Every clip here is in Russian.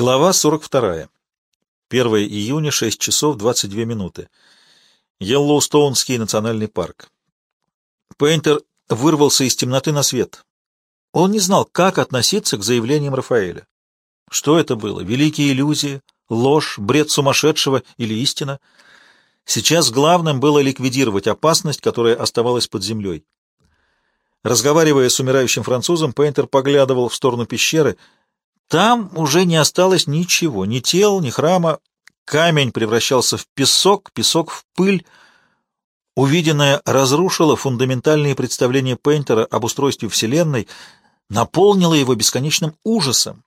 Глава 42. 1 июня, 6 часов 22 минуты. Йеллоустоунский национальный парк. Пейнтер вырвался из темноты на свет. Он не знал, как относиться к заявлениям Рафаэля. Что это было? Великие иллюзии? Ложь? Бред сумасшедшего или истина? Сейчас главным было ликвидировать опасность, которая оставалась под землей. Разговаривая с умирающим французом, Пейнтер поглядывал в сторону пещеры — там уже не осталось ничего, ни тел, ни храма. Камень превращался в песок, песок в пыль. Увиденное разрушило фундаментальные представления Пейнтера об устройстве Вселенной, наполнило его бесконечным ужасом.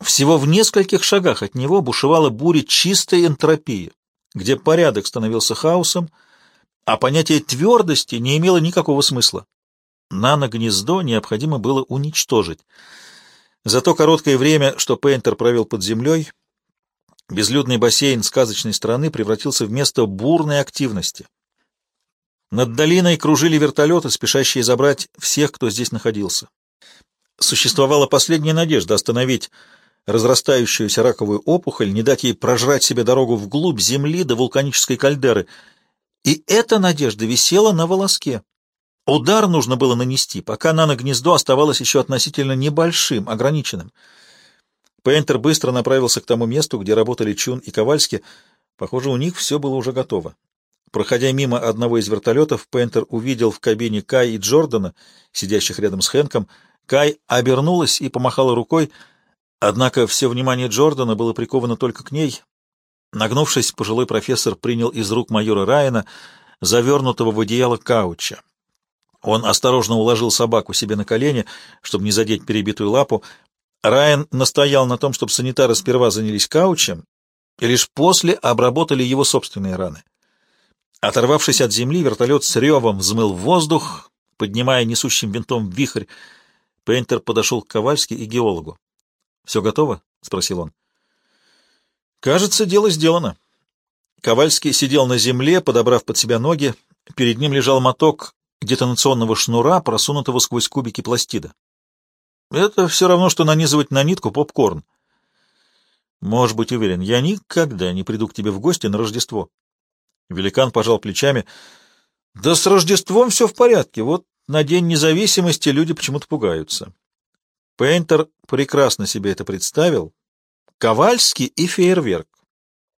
Всего в нескольких шагах от него бушевала буря чистой энтропии, где порядок становился хаосом, а понятие твердости не имело никакого смысла. Нано-гнездо необходимо было уничтожить — за то короткое время, что Пейнтер провел под землей, безлюдный бассейн сказочной страны превратился в место бурной активности. Над долиной кружили вертолеты, спешащие забрать всех, кто здесь находился. Существовала последняя надежда остановить разрастающуюся раковую опухоль, не дать ей прожрать себе дорогу вглубь земли до вулканической кальдеры. И эта надежда висела на волоске. Удар нужно было нанести, пока нано-гнездо оставалось еще относительно небольшим, ограниченным. Пейнтер быстро направился к тому месту, где работали Чун и Ковальски. Похоже, у них все было уже готово. Проходя мимо одного из вертолетов, Пейнтер увидел в кабине Кай и Джордана, сидящих рядом с Хэнком. Кай обернулась и помахала рукой, однако все внимание Джордана было приковано только к ней. Нагнувшись, пожилой профессор принял из рук майора Райана завернутого в одеяло кауча. Он осторожно уложил собаку себе на колени, чтобы не задеть перебитую лапу. Райан настоял на том, чтобы санитары сперва занялись каучем, и лишь после обработали его собственные раны. Оторвавшись от земли, вертолет с ревом взмыл в воздух, поднимая несущим винтом вихрь. Пейнтер подошел к Ковальски и геологу. — Все готово? — спросил он. — Кажется, дело сделано. Ковальский сидел на земле, подобрав под себя ноги. Перед ним лежал моток детонационного шнура, просунутого сквозь кубики пластида. Это все равно, что нанизывать на нитку попкорн. Можешь быть уверен, я никогда не приду к тебе в гости на Рождество. Великан пожал плечами. Да с Рождеством все в порядке. Вот на День независимости люди почему-то пугаются. Пейнтер прекрасно себе это представил. Ковальский и фейерверк.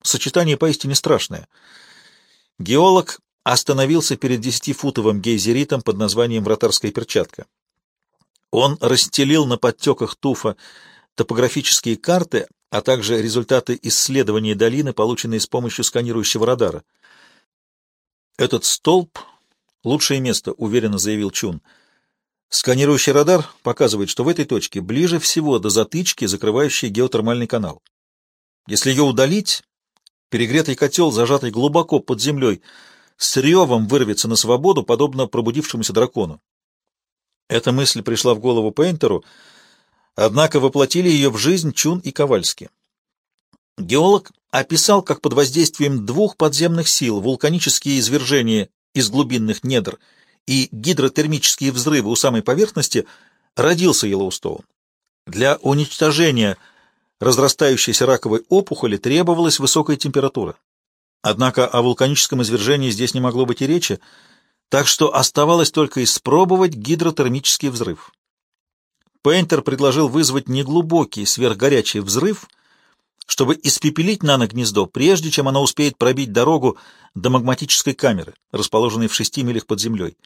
Сочетание поистине страшное. Геолог остановился перед десятифутовым гейзеритом под названием «Вратарская перчатка». Он расстелил на подтеках туфа топографические карты, а также результаты исследования долины, полученные с помощью сканирующего радара. «Этот столб — лучшее место», — уверенно заявил Чун. «Сканирующий радар показывает, что в этой точке ближе всего до затычки, закрывающей геотермальный канал. Если ее удалить, перегретый котел, зажатый глубоко под землей, — с ревом вырвется на свободу, подобно пробудившемуся дракону. Эта мысль пришла в голову Пейнтеру, однако воплотили ее в жизнь Чун и Ковальски. Геолог описал, как под воздействием двух подземных сил вулканические извержения из глубинных недр и гидротермические взрывы у самой поверхности родился Йеллоустоун. Для уничтожения разрастающейся раковой опухоли требовалась высокая температура. Однако о вулканическом извержении здесь не могло быть и речи, так что оставалось только испробовать гидротермический взрыв. Пейнтер предложил вызвать неглубокий сверхгорячий взрыв, чтобы испепелить нано-гнездо, прежде чем оно успеет пробить дорогу до магматической камеры, расположенной в шести милях под землей.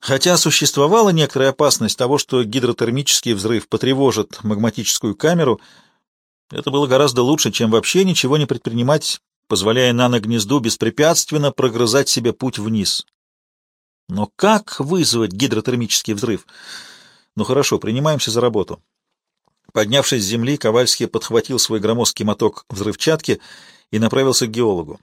Хотя существовала некоторая опасность того, что гидротермический взрыв потревожит магматическую камеру, это было гораздо лучше, чем вообще ничего не предпринимать позволяя нано-гнезду беспрепятственно прогрызать себе путь вниз. Но как вызвать гидротермический взрыв? Ну хорошо, принимаемся за работу. Поднявшись с земли, Ковальский подхватил свой громоздкий моток взрывчатки и направился к геологу.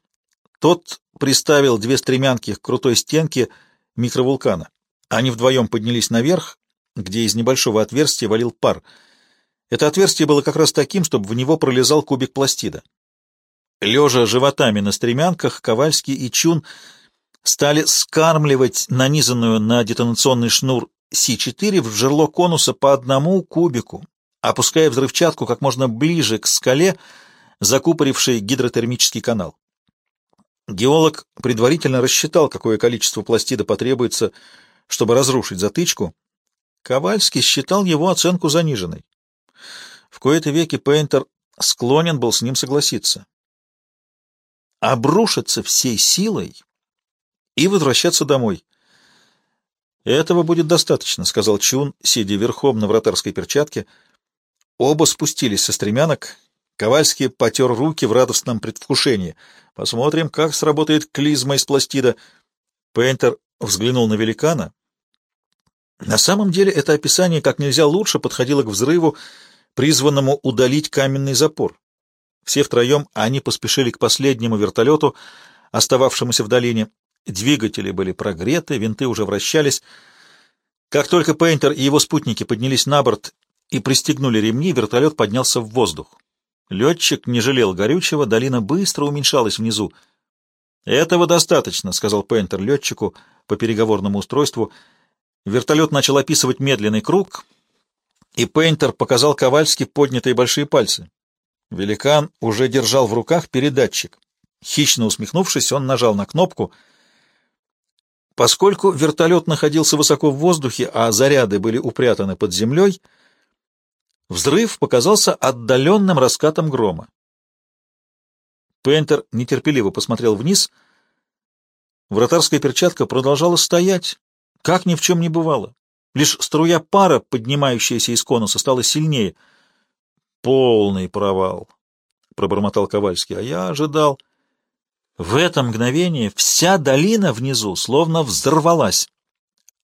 Тот приставил две стремянки к крутой стенке микровулкана. Они вдвоем поднялись наверх, где из небольшого отверстия валил пар. Это отверстие было как раз таким, чтобы в него пролезал кубик пластида. Лежа животами на стремянках, Ковальский и Чун стали скармливать нанизанную на детонационный шнур С4 в жерло конуса по одному кубику, опуская взрывчатку как можно ближе к скале, закупорившей гидротермический канал. Геолог предварительно рассчитал, какое количество пластида потребуется, чтобы разрушить затычку. Ковальский считал его оценку заниженной. В кои-то веки Пейнтер склонен был с ним согласиться. Обрушиться всей силой и возвращаться домой. «Этого будет достаточно», — сказал Чун, сидя верхом на вратарской перчатке. Оба спустились со стремянок. Ковальский потер руки в радостном предвкушении. «Посмотрим, как сработает клизма из пластида». Пейнтер взглянул на великана. На самом деле это описание как нельзя лучше подходило к взрыву, призванному удалить каменный запор. Все втроем они поспешили к последнему вертолету, остававшемуся в долине. Двигатели были прогреты, винты уже вращались. Как только Пейнтер и его спутники поднялись на борт и пристегнули ремни, вертолет поднялся в воздух. Летчик не жалел горючего, долина быстро уменьшалась внизу. «Этого достаточно», — сказал Пейнтер летчику по переговорному устройству. Вертолет начал описывать медленный круг, и Пейнтер показал Ковальски поднятые большие пальцы. Великан уже держал в руках передатчик. Хищно усмехнувшись, он нажал на кнопку — Поскольку вертолет находился высоко в воздухе, а заряды были упрятаны под землей, взрыв показался отдаленным раскатом грома. Пентер нетерпеливо посмотрел вниз. Вратарская перчатка продолжала стоять, как ни в чем не бывало. Лишь струя пара, поднимающаяся из конуса, стала сильнее. «Полный провал», — пробормотал Ковальский, — «а я ожидал...» В это мгновение вся долина внизу словно взорвалась.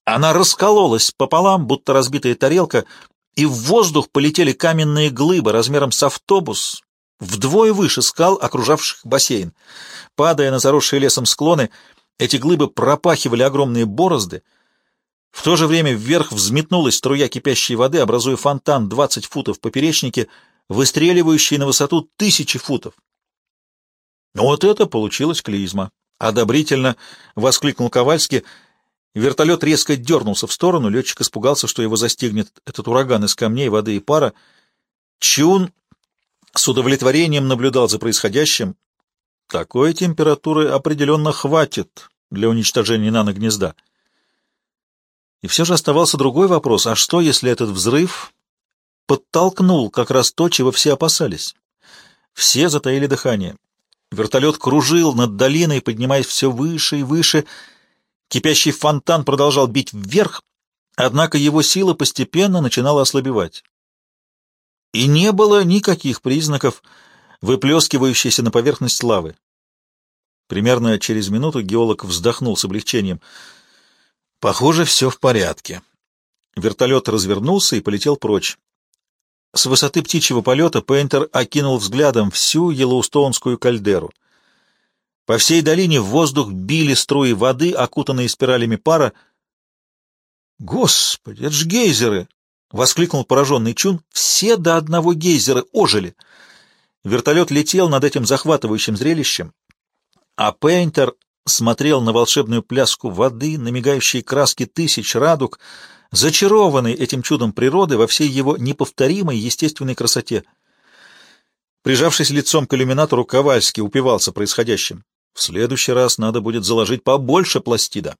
Она раскололась пополам, будто разбитая тарелка, и в воздух полетели каменные глыбы размером с автобус, вдвое выше скал, окружавших бассейн. Падая на заросшие лесом склоны, эти глыбы пропахивали огромные борозды. В то же время вверх взметнулась струя кипящей воды, образуя фонтан 20 футов в поперечнике, выстреливающий на высоту тысячи футов. Вот это получилось клизма. Одобрительно воскликнул Ковальский. Вертолет резко дернулся в сторону, летчик испугался, что его застигнет этот ураган из камней, воды и пара. Чун с удовлетворением наблюдал за происходящим. Такой температуры определенно хватит для уничтожения наногнезда. И все же оставался другой вопрос, а что, если этот взрыв подтолкнул как раз то, чего все опасались? Все затаили дыхание. Вертолет кружил над долиной, поднимаясь все выше и выше. Кипящий фонтан продолжал бить вверх, однако его сила постепенно начинала ослабевать. И не было никаких признаков выплескивающейся на поверхность лавы. Примерно через минуту геолог вздохнул с облегчением. Похоже, все в порядке. Вертолет развернулся и полетел прочь. С высоты птичьего полета Пейнтер окинул взглядом всю Йеллоустоунскую кальдеру. По всей долине в воздух били струи воды, окутанные спиралями пара. «Господи, это ж гейзеры!» — воскликнул пораженный Чун. «Все до одного гейзера ожили!» Вертолет летел над этим захватывающим зрелищем, а Пейнтер смотрел на волшебную пляску воды, на мигающие краски тысяч радуг — зачарованный этим чудом природы во всей его неповторимой естественной красоте. Прижавшись лицом к иллюминатору, Ковальский упивался происходящим. В следующий раз надо будет заложить побольше пластида.